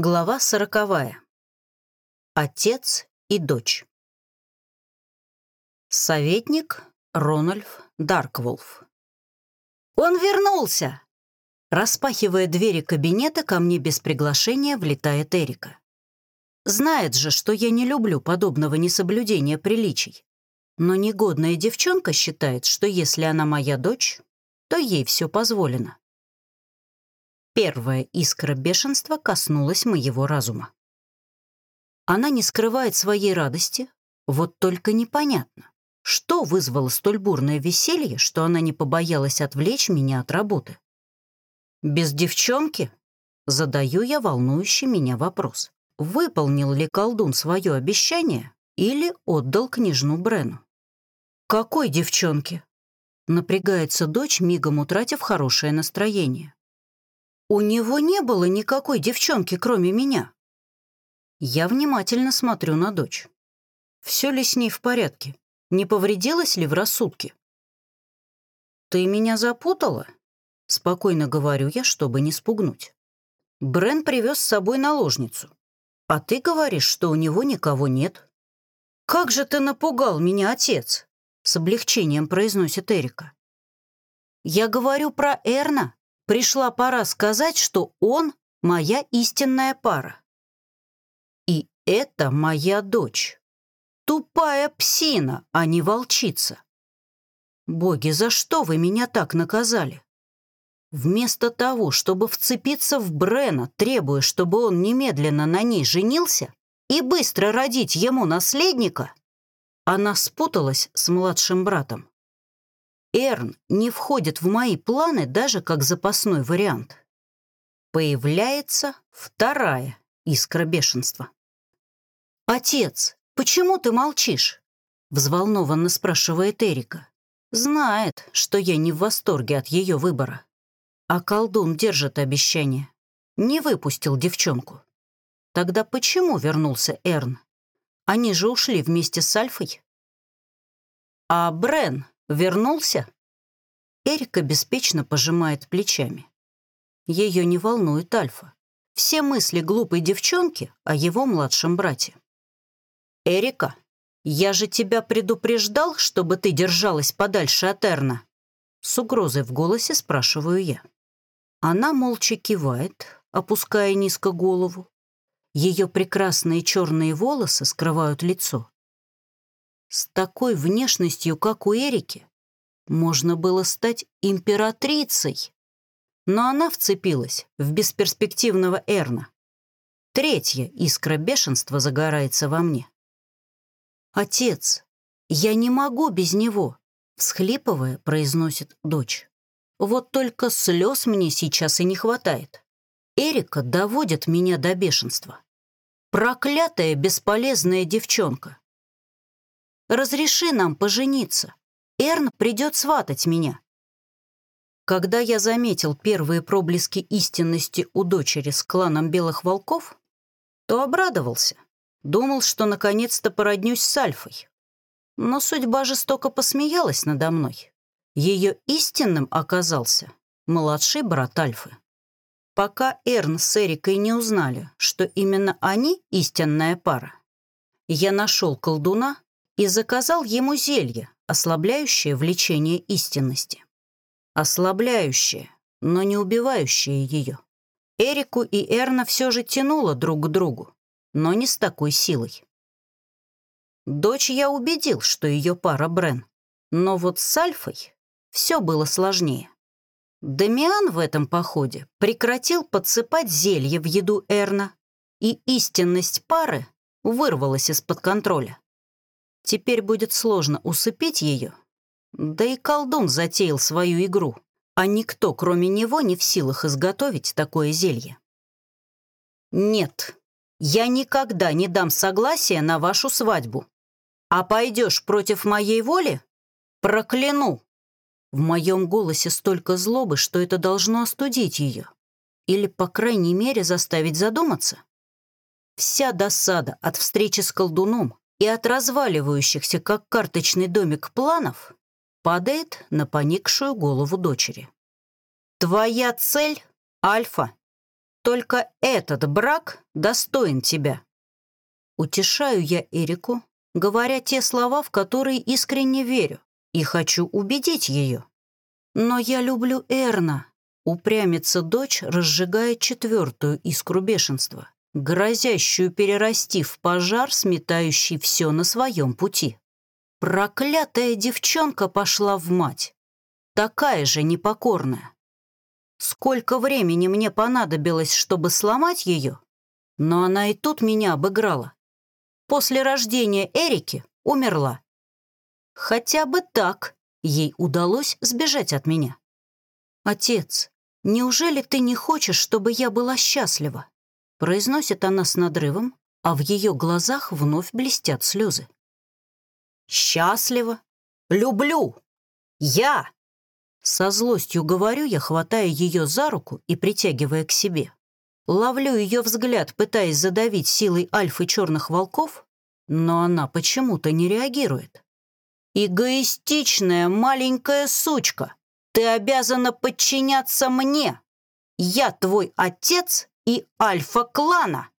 Глава сороковая. Отец и дочь. Советник Рональф Даркволф. «Он вернулся!» Распахивая двери кабинета, ко мне без приглашения влетает Эрика. Знает же, что я не люблю подобного несоблюдения приличий. Но негодная девчонка считает, что если она моя дочь, то ей все позволено. Первая искра бешенства коснулась моего разума. Она не скрывает своей радости, вот только непонятно, что вызвало столь бурное веселье, что она не побоялась отвлечь меня от работы. Без девчонки? Задаю я волнующий меня вопрос. Выполнил ли колдун свое обещание или отдал княжну Брену? «Какой девчонки?» Напрягается дочь, мигом утратив хорошее настроение. У него не было никакой девчонки, кроме меня. Я внимательно смотрю на дочь. Все ли с ней в порядке? Не повредилась ли в рассудке? «Ты меня запутала?» Спокойно говорю я, чтобы не спугнуть. Брен привез с собой наложницу. А ты говоришь, что у него никого нет. «Как же ты напугал меня, отец!» С облегчением произносит Эрика. «Я говорю про Эрна, Пришла пора сказать, что он моя истинная пара. И это моя дочь. Тупая псина, а не волчица. Боги, за что вы меня так наказали? Вместо того, чтобы вцепиться в Брена, требуя, чтобы он немедленно на ней женился и быстро родить ему наследника, она спуталась с младшим братом. Эрн не входит в мои планы даже как запасной вариант. Появляется вторая искра бешенства. «Отец, почему ты молчишь?» — взволнованно спрашивает Эрика. Знает, что я не в восторге от ее выбора. А колдун держит обещание. Не выпустил девчонку. Тогда почему вернулся Эрн? Они же ушли вместе с Альфой. А Брен Вернулся?» Эрика беспечно пожимает плечами. Ее не волнует Альфа. Все мысли глупой девчонки о его младшем брате. «Эрика, я же тебя предупреждал, чтобы ты держалась подальше от Эрна?» С угрозой в голосе спрашиваю я. Она молча кивает, опуская низко голову. Ее прекрасные черные волосы скрывают лицо. С такой внешностью, как у Эрики, можно было стать императрицей. Но она вцепилась в бесперспективного Эрна. Третья искра бешенства загорается во мне. «Отец, я не могу без него», — всхлипывая, произносит дочь. «Вот только слез мне сейчас и не хватает. Эрика доводит меня до бешенства. Проклятая бесполезная девчонка. Разреши нам пожениться. Эрн придет сватать меня». Когда я заметил первые проблески истинности у дочери с кланом белых волков, то обрадовался. Думал, что наконец-то породнюсь с Альфой. Но судьба жестоко посмеялась надо мной. Ее истинным оказался младший брат Альфы. Пока Эрн с Эрикой не узнали, что именно они — истинная пара, я нашел колдуна, и заказал ему зелье, ослабляющее влечение истинности. Ослабляющее, но не убивающее ее. Эрику и Эрна все же тянуло друг к другу, но не с такой силой. Дочь я убедил, что ее пара Брен, но вот с Альфой все было сложнее. Дамиан в этом походе прекратил подсыпать зелье в еду Эрна, и истинность пары вырвалась из-под контроля. Теперь будет сложно усыпить ее. Да и колдун затеял свою игру, а никто, кроме него, не в силах изготовить такое зелье. «Нет, я никогда не дам согласия на вашу свадьбу. А пойдешь против моей воли? Прокляну!» В моем голосе столько злобы, что это должно остудить ее. Или, по крайней мере, заставить задуматься. Вся досада от встречи с колдуном и от разваливающихся, как карточный домик, планов падает на поникшую голову дочери. «Твоя цель — Альфа. только этот брак достоин тебя. Утешаю я Эрику, говоря те слова, в которые искренне верю, и хочу убедить ее. Но я люблю Эрна. Упрямится дочь, разжигает четвертую искру бешенства, грозящую перерасти в пожар, сметающий все на своем пути. Проклятая девчонка пошла в мать. Такая же непокорная. Сколько времени мне понадобилось, чтобы сломать ее, но она и тут меня обыграла. После рождения Эрики умерла. Хотя бы так ей удалось сбежать от меня. «Отец, неужели ты не хочешь, чтобы я была счастлива?» Произносит она с надрывом, а в ее глазах вновь блестят слезы. «Счастлива? Люблю! Я!» Со злостью говорю я, хватая ее за руку и притягивая к себе. Ловлю ее взгляд, пытаясь задавить силой альфы черных волков, но она почему-то не реагирует. «Эгоистичная маленькая сучка! Ты обязана подчиняться мне! Я твой отец и альфа клана!»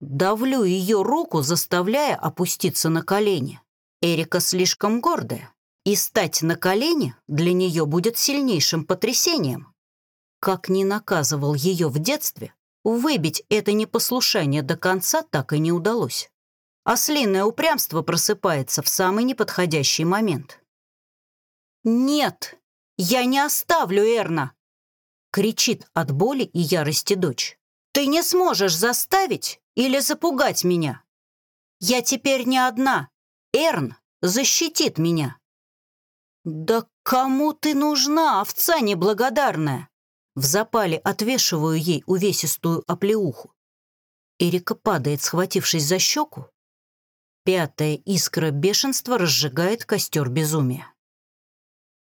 Давлю ее руку, заставляя опуститься на колени. Эрика слишком гордая, и стать на колени для нее будет сильнейшим потрясением. Как ни наказывал ее в детстве, выбить это непослушание до конца так и не удалось. Ослиное упрямство просыпается в самый неподходящий момент. «Нет, я не оставлю Эрна!» Кричит от боли и ярости дочь. «Ты не сможешь заставить или запугать меня. Я теперь не одна. Эрн защитит меня». «Да кому ты нужна, овца неблагодарная?» В запале отвешиваю ей увесистую оплеуху. Эрика падает, схватившись за щеку, Пятая искра бешенства разжигает костер безумия.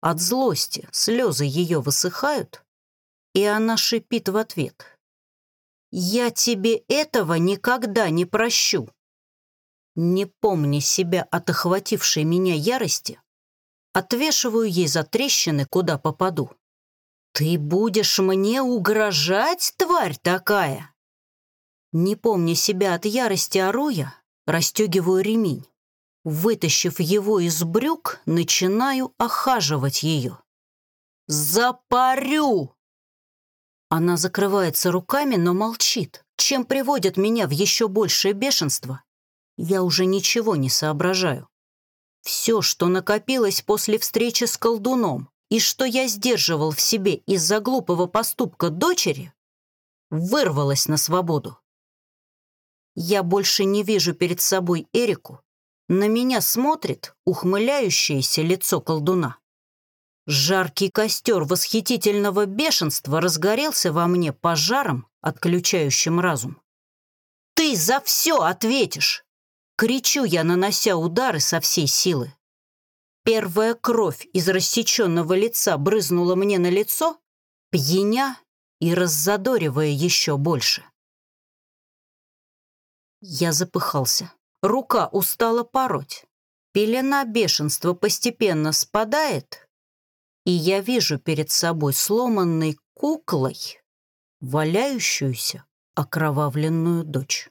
От злости слезы ее высыхают, и она шипит в ответ. «Я тебе этого никогда не прощу!» Не помня себя от охватившей меня ярости, отвешиваю ей за трещины, куда попаду. «Ты будешь мне угрожать, тварь такая?» Не помня себя от ярости, ору я, расстегиваю ремень. Вытащив его из брюк, начинаю охаживать ее. «Запарю!» Она закрывается руками, но молчит, чем приводит меня в еще большее бешенство. Я уже ничего не соображаю. Все, что накопилось после встречи с колдуном и что я сдерживал в себе из-за глупого поступка дочери, вырвалось на свободу. Я больше не вижу перед собой Эрику. На меня смотрит ухмыляющееся лицо колдуна. Жаркий костер восхитительного бешенства разгорелся во мне пожаром, отключающим разум. «Ты за все ответишь!» Кричу я, нанося удары со всей силы. Первая кровь из рассеченного лица брызнула мне на лицо, пьяня и раззадоривая еще больше. Я запыхался. Рука устала пороть. Пелена бешенства постепенно спадает, и я вижу перед собой сломанной куклой валяющуюся окровавленную дочь.